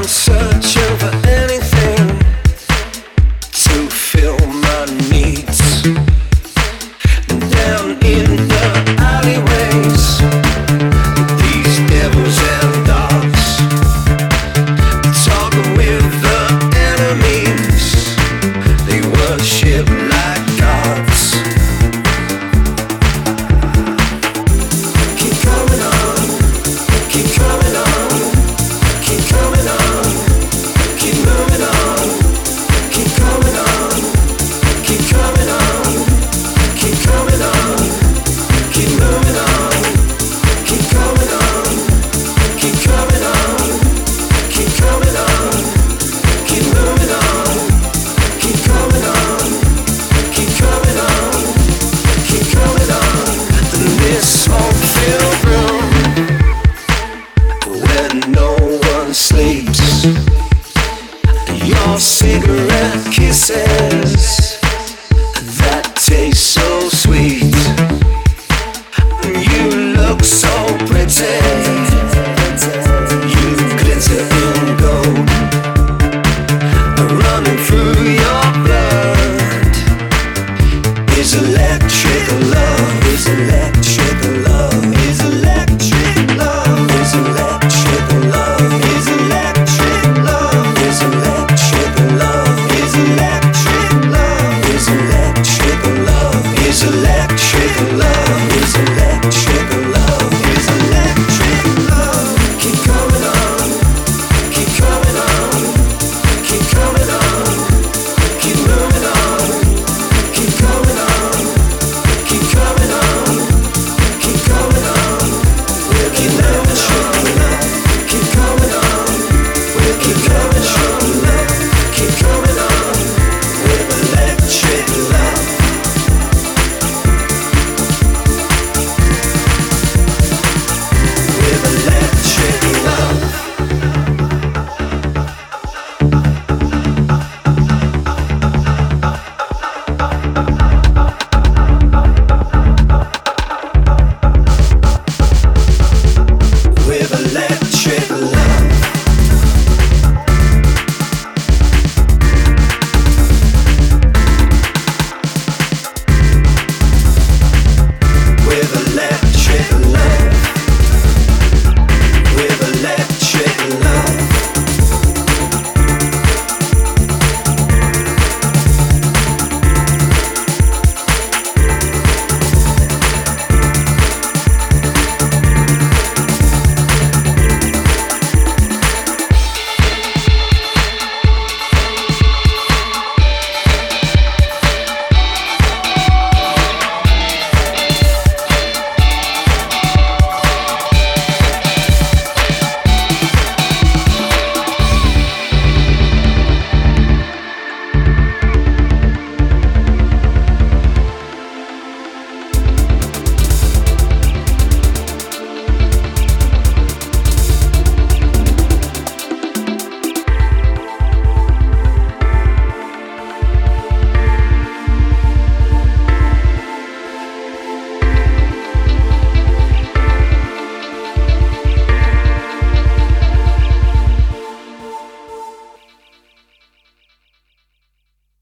I'm such your cigarette kisses that taste so sweet.